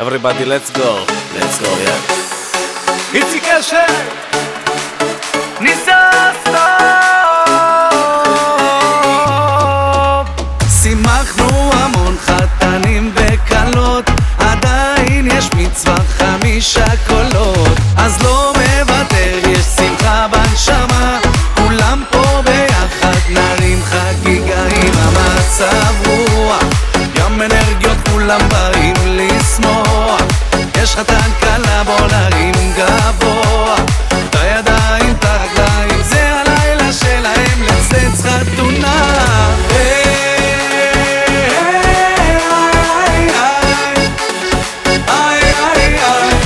Everybody let's go, let's go, yeah. איציק אשר, ניסה יש חתן כלה בוא נרים גבוה. את הידיים, את הרגליים זה הלילה שלהם לצלץ חתונה. איי, איי, איי,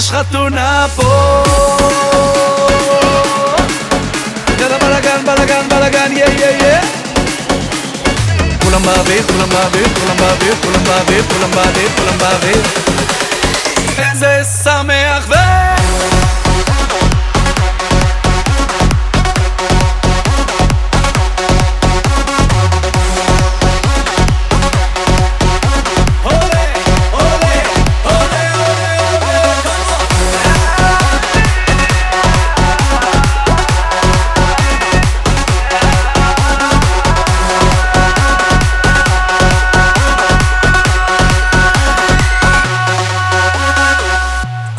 יש חתונה פה. יאללה בלאגן, בלאגן, בלאגן, יא יא יא כולם באוויר, כולם באוויר, כולם באוויר, כולם באוויר, כולם באוויר, כולם באוויר איזה שמח ו...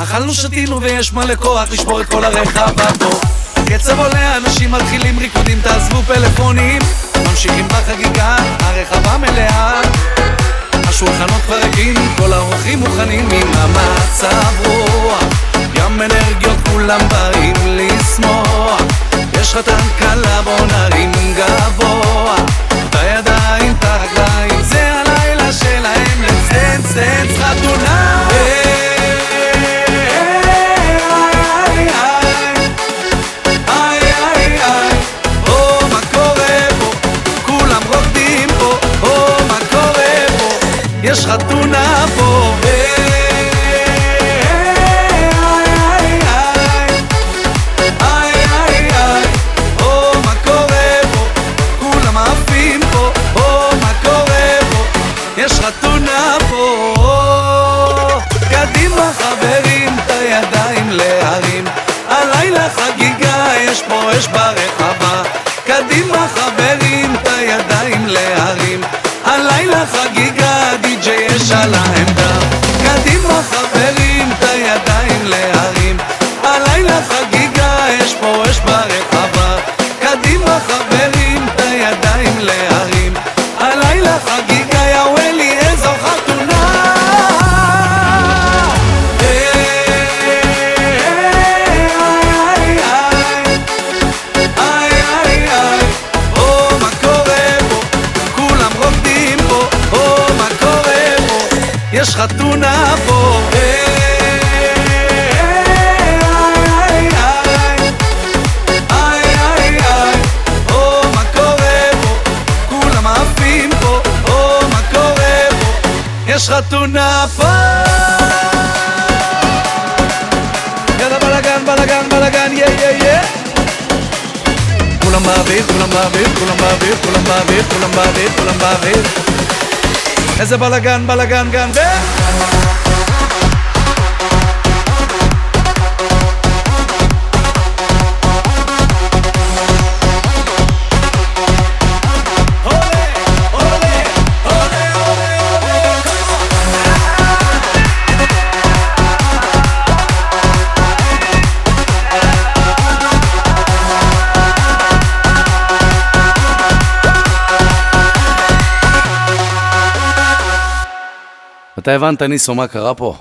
אכלנו, שתינו ויש מלא כוח לשבור את כל הרחבה פה הקצב עולה, אנשים מתחילים ריקודים, תעזבו פלאפונים. ממשיכים בחגיגה, הרחבה מלאה. השולחנות כבר ריקים, כל האורחים מוכנים עם המצב רוח ים אנרגיות כולם באים לשמוח. יש חתן כלה קורה פה? יש פה. יש פה אש ברחבה. Shalanda. מה קורה פה? יש חתונה פה. יאללה בלאגן, בלאגן, בלאגן, יא יא יא כולם באוויר, כולם באוויר, כולם באוויר, כולם באוויר, כולם באוויר, כולם באוויר איזה בלאגן, בלאגן, גן ו... עולה, אתה הבנת, ניסו, מה קרה פה?